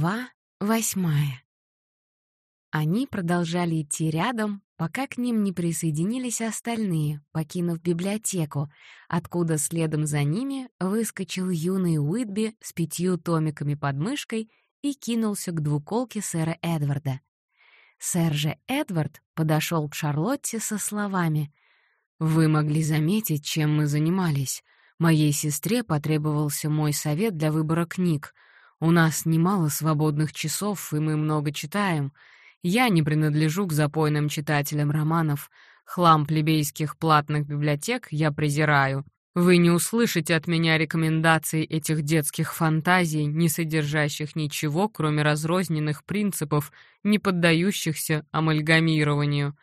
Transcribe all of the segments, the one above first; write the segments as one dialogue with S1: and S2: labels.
S1: Глава восьмая. Они продолжали идти рядом, пока к ним не присоединились остальные, покинув библиотеку, откуда следом за ними выскочил юный Уитби с пятью томиками под мышкой и кинулся к двуколке сэра Эдварда. Сэр же Эдвард подошел к Шарлотте со словами «Вы могли заметить, чем мы занимались. Моей сестре потребовался мой совет для выбора книг. У нас немало свободных часов, и мы много читаем». Я не принадлежу к запойным читателям романов. Хлам плебейских платных библиотек я презираю. Вы не услышите от меня рекомендаций этих детских фантазий, не содержащих ничего, кроме разрозненных принципов, не поддающихся амальгамированию.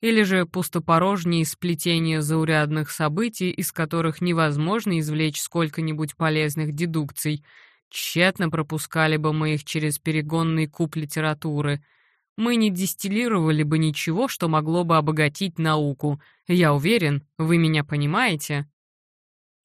S1: Или же пустопорожние сплетения заурядных событий, из которых невозможно извлечь сколько-нибудь полезных дедукций. Тщетно пропускали бы мы их через перегонный куб литературы — мы не дистиллировали бы ничего, что могло бы обогатить науку. Я уверен, вы меня понимаете?»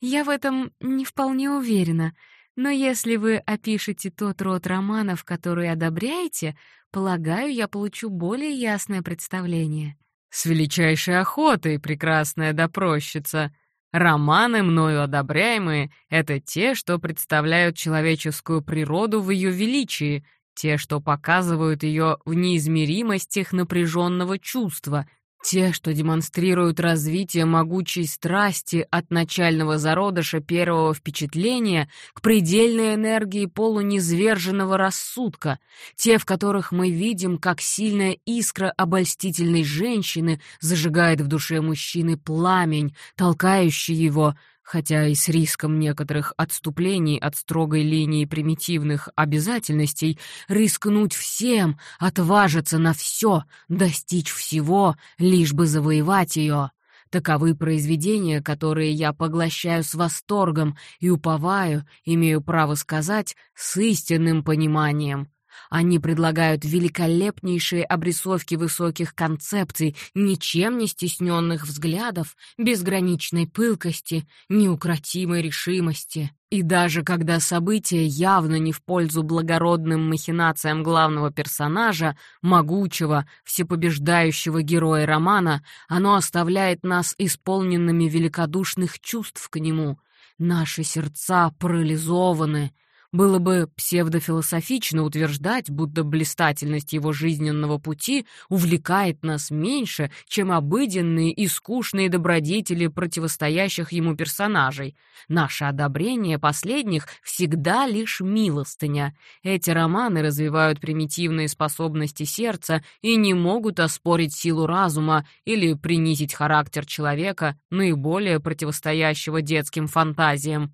S2: «Я в этом не вполне уверена, но если вы опишете тот род романов, который одобряете, полагаю, я получу более ясное представление».
S1: «С величайшей охотой, прекрасная допросчица!» Романы, мною одобряемые, — это те, что представляют человеческую природу в ее величии, те, что показывают ее в неизмеримостях напряженного чувства, те, что демонстрируют развитие могучей страсти от начального зародыша первого впечатления к предельной энергии полунизверженного рассудка, те, в которых мы видим, как сильная искра обольстительной женщины зажигает в душе мужчины пламень, толкающий его — хотя и с риском некоторых отступлений от строгой линии примитивных обязательностей, рискнуть всем, отважиться на все, достичь всего, лишь бы завоевать ее. Таковы произведения, которые я поглощаю с восторгом и уповаю, имею право сказать, с истинным пониманием. Они предлагают великолепнейшие обрисовки высоких концепций, ничем не стесненных взглядов, безграничной пылкости, неукротимой решимости. И даже когда события явно не в пользу благородным махинациям главного персонажа, могучего, всепобеждающего героя романа, оно оставляет нас исполненными великодушных чувств к нему. Наши сердца парализованы, было бы псевдофилософично утверждать, будто блистательность его жизненного пути увлекает нас меньше, чем обыденные и скучные добродетели противостоящих ему персонажей. Наше одобрение последних всегда лишь милостыня. Эти романы развивают примитивные способности сердца и не могут оспорить силу разума или принизить характер человека, наиболее противостоящего детским фантазиям.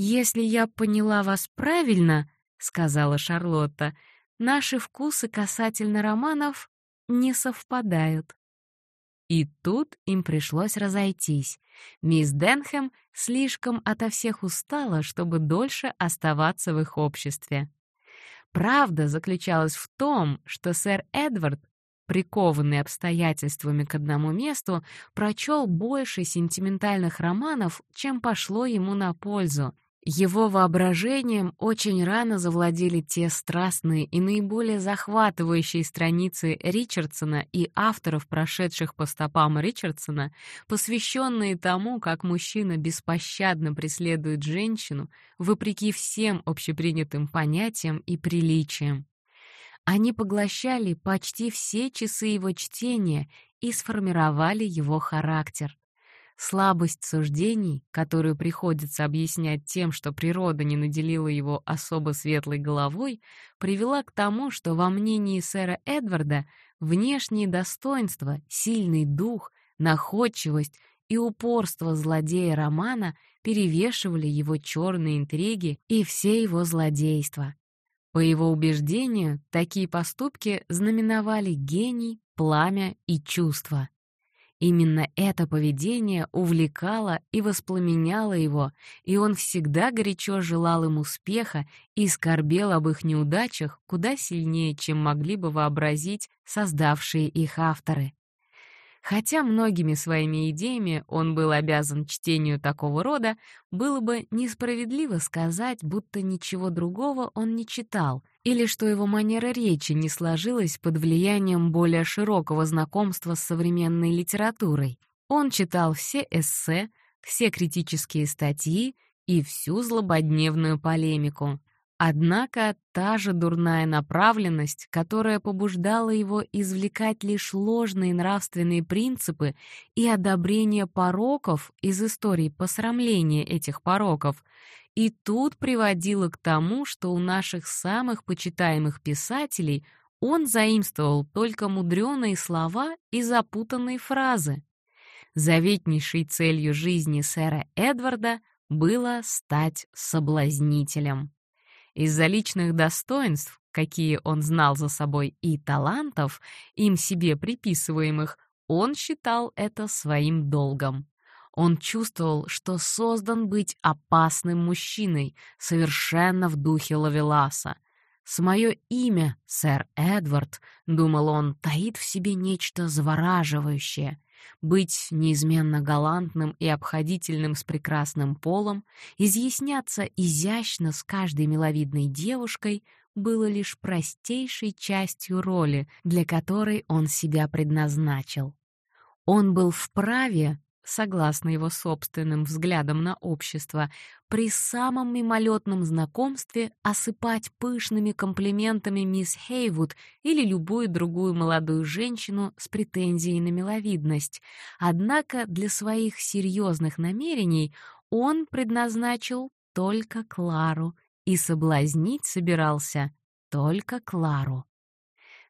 S2: «Если я поняла вас правильно», — сказала Шарлотта, «наши вкусы касательно романов не совпадают». И тут им пришлось разойтись. Мисс Денхэм слишком ото всех устала, чтобы дольше оставаться в их обществе. Правда заключалась в том, что сэр Эдвард, прикованный обстоятельствами к одному месту, прочел больше сентиментальных романов, чем пошло ему на пользу — его воображением очень рано завладели те страстные и наиболее захватывающие страницы Ричардсона и авторов, прошедших по стопам Ричардсона, посвященные тому, как мужчина беспощадно преследует женщину, вопреки всем общепринятым понятиям и приличиям. Они поглощали почти все часы его чтения и сформировали его характер. Слабость суждений, которую приходится объяснять тем, что природа не наделила его особо светлой головой, привела к тому, что во мнении сэра Эдварда внешние достоинства, сильный дух, находчивость и упорство злодея романа перевешивали его черные интриги и все его злодейства. По его убеждению, такие поступки знаменовали гений, пламя и чувство. Именно это поведение увлекало и воспламеняло его, и он всегда горячо желал им успеха и скорбел об их неудачах куда сильнее, чем могли бы вообразить создавшие их авторы. Хотя многими своими идеями он был обязан чтению такого рода, было бы несправедливо сказать, будто ничего другого он не читал, или что его манера речи не сложилась под влиянием более широкого знакомства с современной литературой. Он читал все эссе, все критические статьи и всю злободневную полемику. Однако та же дурная направленность, которая побуждала его извлекать лишь ложные нравственные принципы и одобрение пороков из истории посрамления этих пороков, и тут приводила к тому, что у наших самых почитаемых писателей он заимствовал только мудреные слова и запутанные фразы. Заветнейшей целью жизни сэра Эдварда было стать соблазнителем. Из-за личных достоинств, какие он знал за собой, и талантов, им себе приписываемых, он считал это своим долгом. Он чувствовал, что создан быть опасным мужчиной, совершенно в духе Лавеласа. «Смое имя, сэр Эдвард», — думал он, — таит в себе нечто завораживающее быть неизменно галантным и обходительным с прекрасным полом, изъясняться изящно с каждой миловидной девушкой было лишь простейшей частью роли, для которой он себя предназначил. Он был вправе согласно его собственным взглядам на общество, при самом мимолетном знакомстве осыпать пышными комплиментами мисс Хейвуд или любую другую молодую женщину с претензией на миловидность. Однако для своих серьезных намерений он предназначил только Клару и соблазнить собирался только Клару.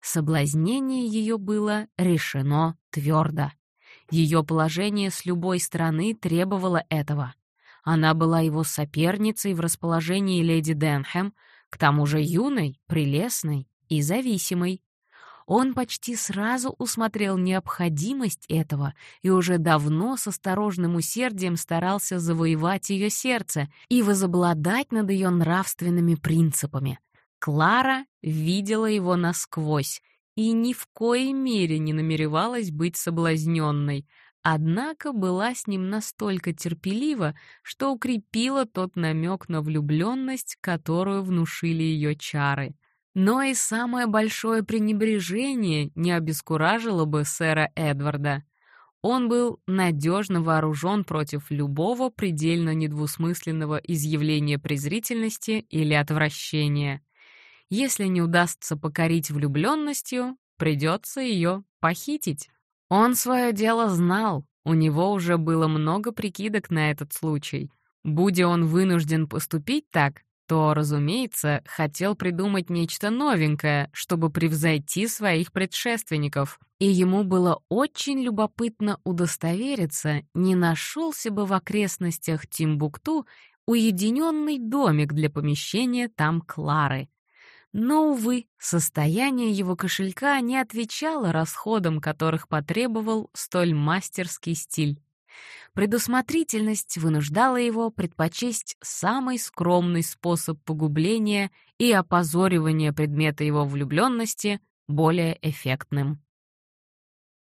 S2: Соблазнение ее было решено твердо. Ее положение с любой стороны требовало этого. Она была его соперницей в расположении леди Денхэм, к тому же юной, прелестной и зависимой. Он почти сразу усмотрел необходимость этого и уже давно с осторожным усердием старался завоевать ее сердце и возобладать над ее нравственными принципами. Клара видела его насквозь и ни в коей мере не намеревалась быть соблазненной, однако была с ним настолько терпелива, что укрепила тот намек на влюбленность, которую внушили ее чары. Но и самое большое пренебрежение не обескуражило бы сэра Эдварда. Он был надежно вооружен против любого предельно недвусмысленного изъявления презрительности или отвращения. Если не удастся покорить влюбленностью, придется ее похитить. Он свое дело знал, у него уже было много прикидок на этот случай. Будь он вынужден поступить так, то, разумеется, хотел придумать нечто новенькое, чтобы превзойти своих предшественников. И ему было очень любопытно удостовериться, не нашелся бы в окрестностях Тимбукту уединенный домик для помещения там Клары. Но, увы, состояние его кошелька не отвечало расходам, которых потребовал столь мастерский стиль. Предусмотрительность вынуждала его предпочесть самый скромный способ погубления и опозоривания предмета его влюбленности более эффектным.